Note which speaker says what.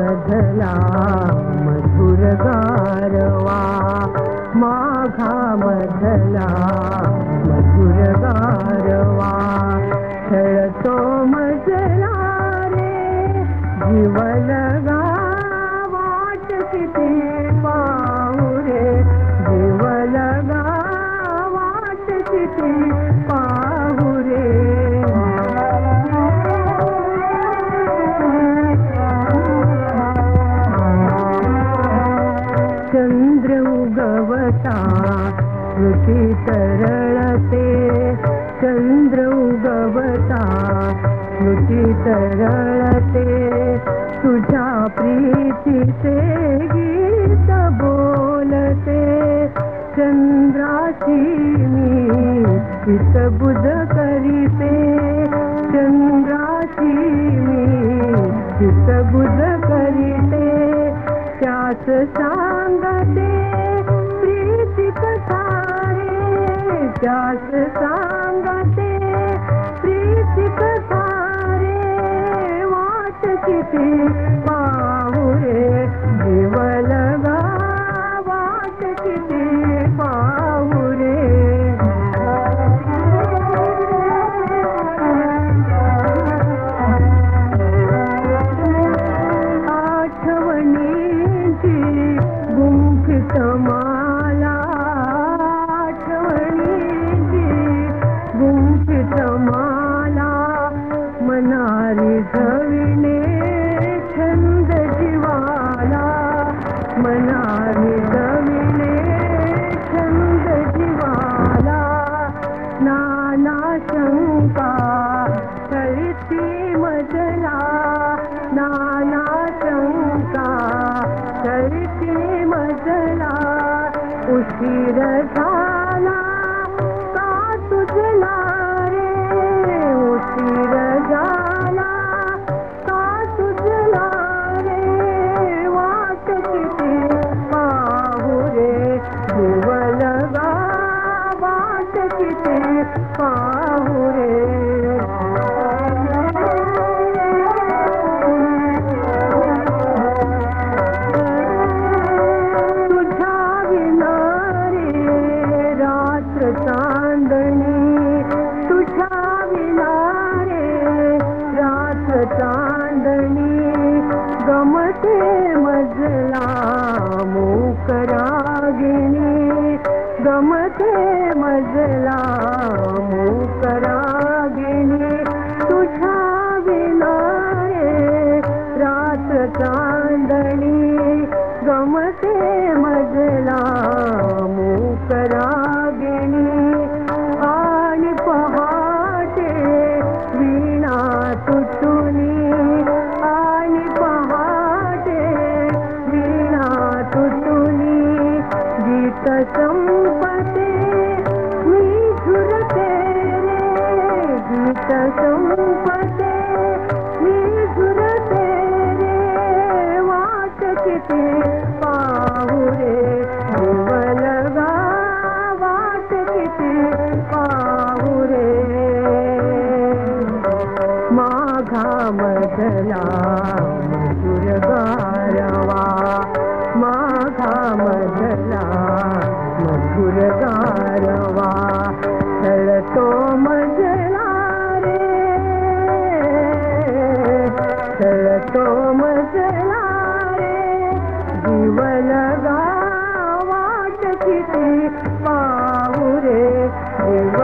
Speaker 1: मधला मधुर गारवा माघा मधला मधुर गारवा खेळतो मजला रे जीवलगा वाट किती पाहू रे. जीवलगा वाट किती पा उगवता कृती तरळते चंद्र उगवता. कृती तरळते तुझ्या प्रीतीचे गीत बोलते. चंद्राची मी चितबुध करीते. चंद्राची मी चितबुध करीते. सा रे चरिती मजला उशीर झाला का तुझला रे उशीर झाला का तुझला रे वाट किती पाहू रे जीवलगा वाट किती पाहू நமதே मधला मधुर गारवा माघा मधला मधुर गारवा खेळतो मजला खेळतो मजला रे जीवलगा वाट किती पाहू रे जीव